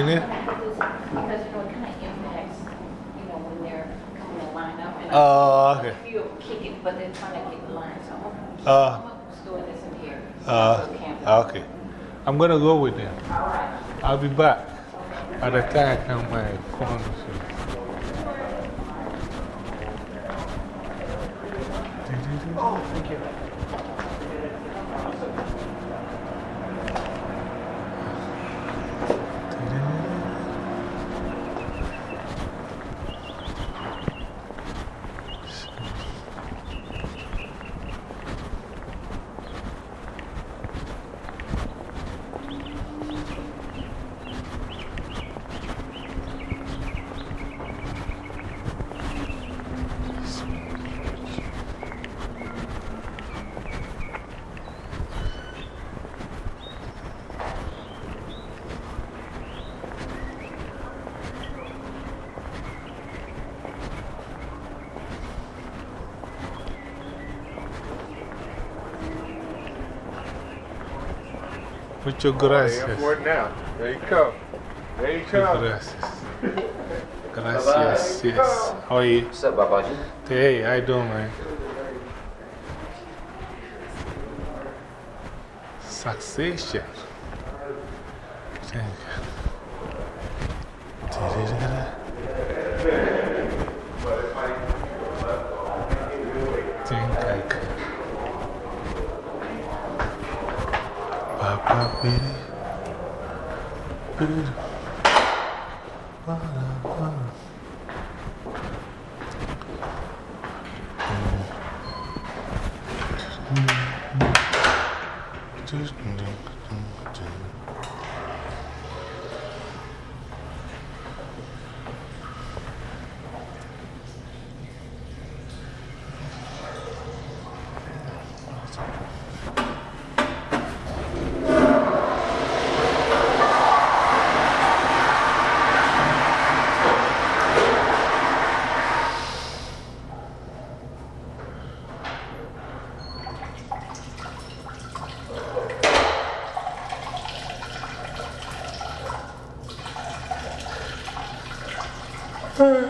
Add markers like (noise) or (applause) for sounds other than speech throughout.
Why? You know? Because, you know, it kind of impacts, you know, when they're coming to line up. And Oh, okay. I feel kick it, but they're trying to keep the line. So I'm Uh, I'm doing this in here. uh, okay. I'm going to go with them. All right. I'll be back. By the time I come, my phone. So. Oh, thank you. Mucho Hey, gracias. I'm for it now. There you come. There you Muchas come. gracias. (laughs) Gracias. Yes. How are you? What's up, Babaji? Hey, how you doing, man? Succession. Made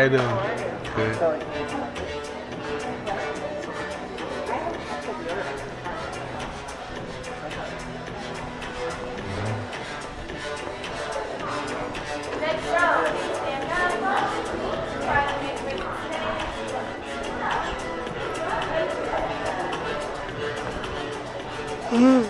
You doing? Good. Last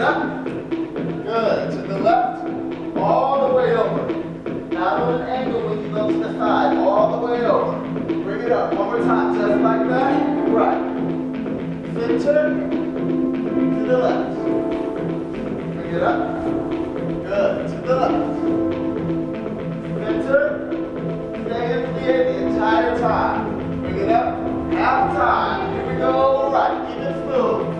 up. Good. To the left. All the way over. Not on an angle when you go to the side. All the way over. Bring it up. One more time. Just like that. Right. Center. To the left. Bring it up. Good. To the left. Center. Stay in the air the entire time. Bring it up. Half time. Here we go. Right. Keep it smooth.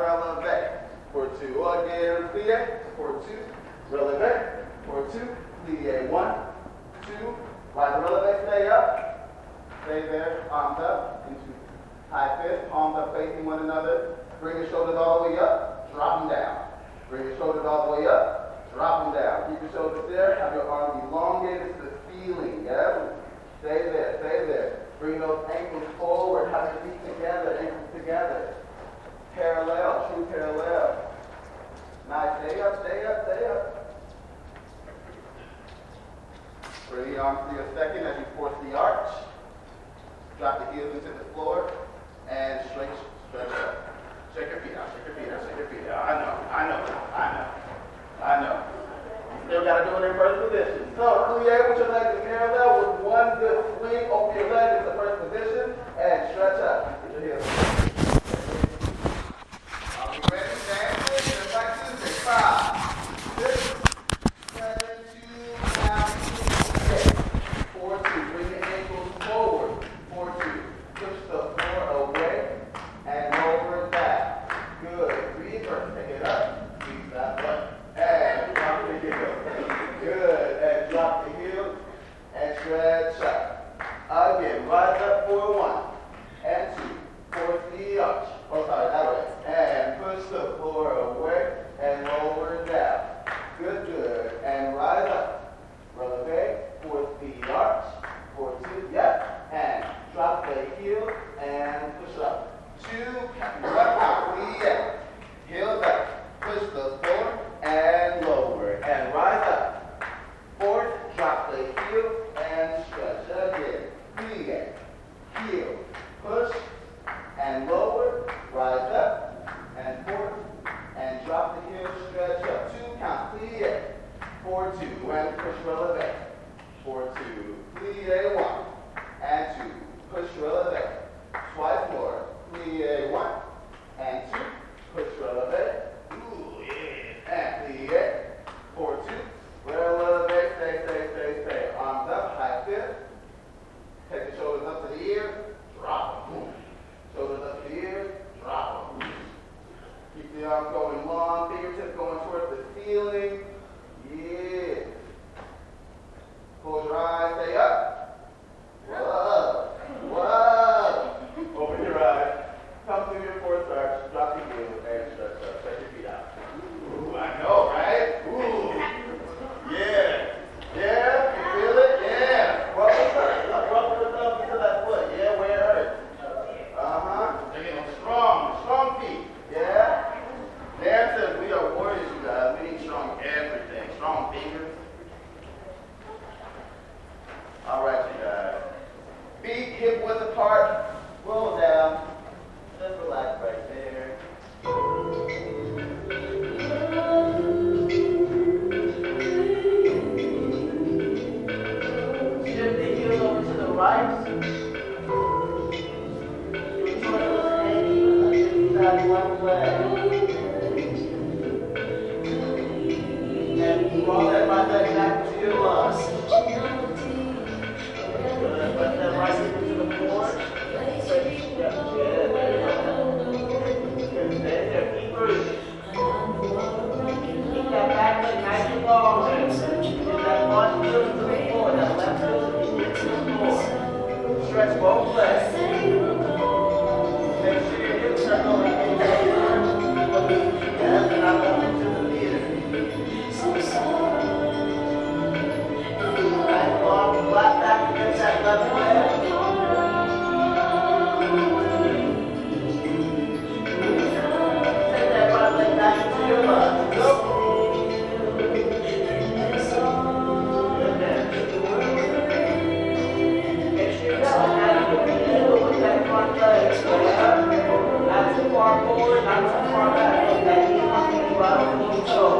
relevant. Portu again, plie, portu, relevant, portu, plie. One, two, right relevant, stay up, stay there, arms up, into high fist, arms up, facing one another. Bring your shoulders all the way up, drop them down. Bring your shoulders all the way up, drop them down. Keep your shoulders there, have your arms elongated to the ceiling, yeah? Stay there, stay there. Bring those ankles forward, have your feet together, ankles together. Parallel, true parallel. Nice, stay up, stay up, stay up. Bring the arms to your second as you force the arch. Drop the heels into the floor and stretch, stretch up. Shake your feet out, shake your feet out, shake your feet out. I know, I know, I know, I know. Still got to do it in first position. So, Coulier with your legs in parallel with one good swing. Open culture.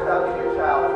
establish your child.